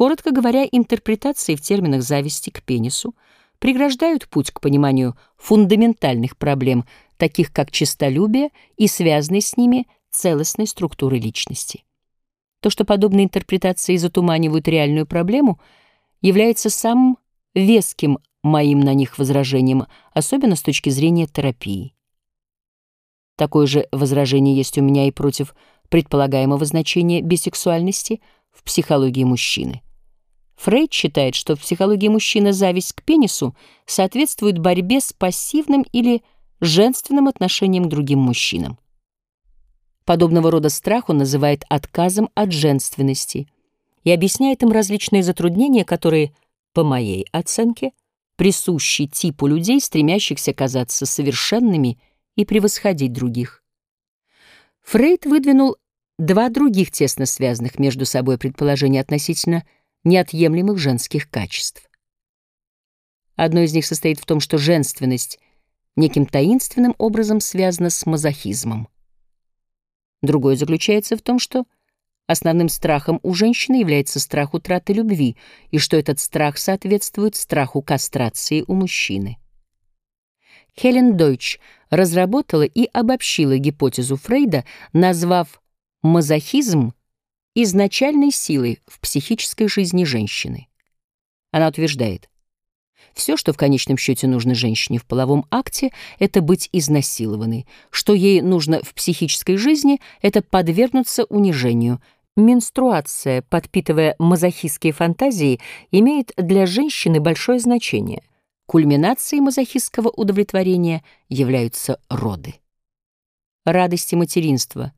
Коротко говоря, интерпретации в терминах зависти к пенису преграждают путь к пониманию фундаментальных проблем, таких как честолюбие и связанной с ними целостной структуры личности. То, что подобные интерпретации затуманивают реальную проблему, является самым веским моим на них возражением, особенно с точки зрения терапии. Такое же возражение есть у меня и против предполагаемого значения бисексуальности в психологии мужчины. Фрейд считает, что в психологии мужчины зависть к пенису соответствует борьбе с пассивным или женственным отношением к другим мужчинам. Подобного рода страх он называет отказом от женственности и объясняет им различные затруднения, которые, по моей оценке, присущи типу людей, стремящихся казаться совершенными и превосходить других. Фрейд выдвинул два других тесно связанных между собой предположения относительно неотъемлемых женских качеств. Одно из них состоит в том, что женственность неким таинственным образом связана с мазохизмом. Другое заключается в том, что основным страхом у женщины является страх утраты любви, и что этот страх соответствует страху кастрации у мужчины. Хелен Дойч разработала и обобщила гипотезу Фрейда, назвав мазохизм изначальной силой в психической жизни женщины. Она утверждает, все, что в конечном счете нужно женщине в половом акте, это быть изнасилованной. Что ей нужно в психической жизни, это подвергнуться унижению. Менструация, подпитывая мазохистские фантазии, имеет для женщины большое значение. Кульминацией мазохистского удовлетворения являются роды. Радости материнства,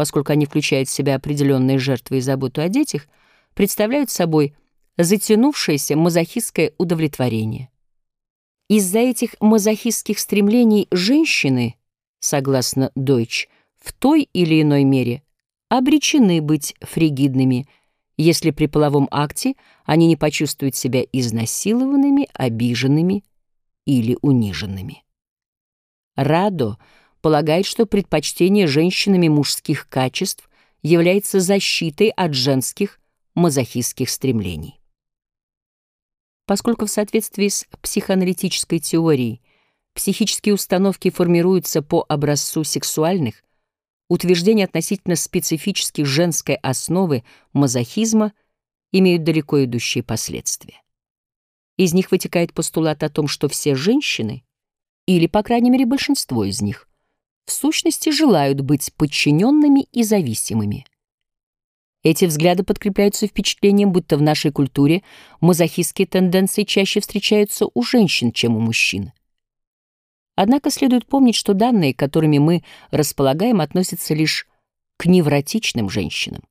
поскольку они включают в себя определенные жертвы и заботу о детях, представляют собой затянувшееся мазохистское удовлетворение. Из-за этих мазохистских стремлений женщины, согласно Дойч, в той или иной мере обречены быть фригидными, если при половом акте они не почувствуют себя изнасилованными, обиженными или униженными. Радо полагает, что предпочтение женщинами мужских качеств является защитой от женских мазохистских стремлений поскольку в соответствии с психоаналитической теорией психические установки формируются по образцу сексуальных, утверждения относительно специфической женской основы мазохизма имеют далеко идущие последствия. Из них вытекает постулат о том, что все женщины, или, по крайней мере, большинство из них, в сущности желают быть подчиненными и зависимыми. Эти взгляды подкрепляются впечатлением, будто в нашей культуре мазохистские тенденции чаще встречаются у женщин, чем у мужчин. Однако следует помнить, что данные, которыми мы располагаем, относятся лишь к невротичным женщинам.